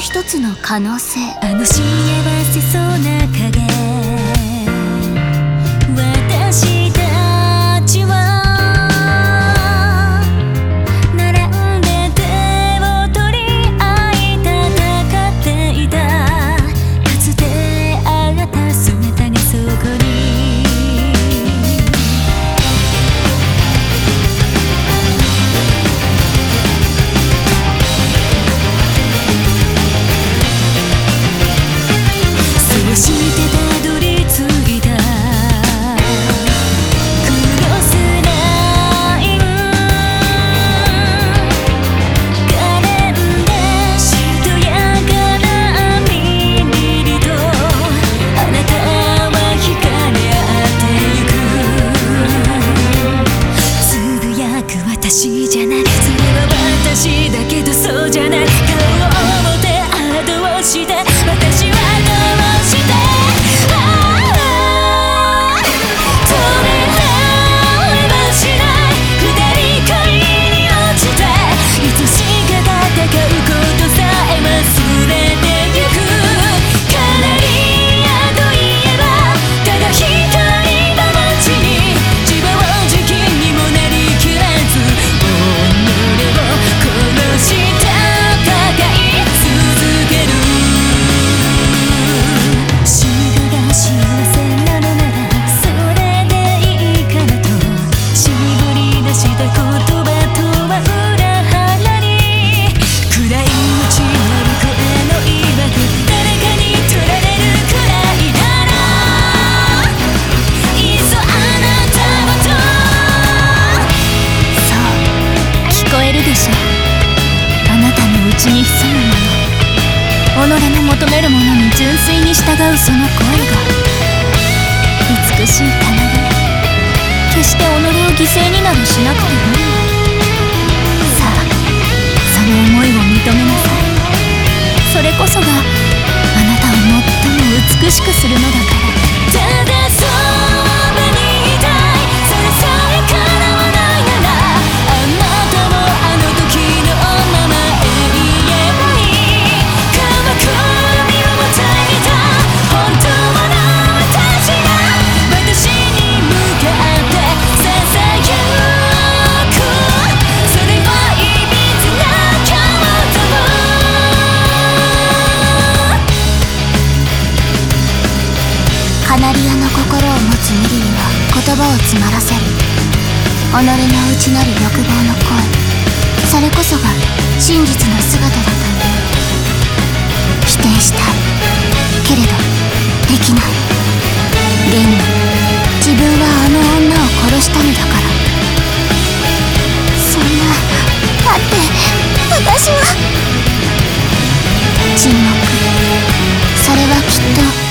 一つの可能性。あのしえばしそうな影。うその声が美しい奏で決して己を犠牲に。などしなくてもさあその思いを認めなさいそれこそが花火屋の心を持つミリーは言葉を詰まらせる。己の内なる欲望の声。それこそが真実の姿だという。否定したい。けれどできない。現に自分はあの女を殺したのだから。そんな。だって私は。沈黙。それはきっと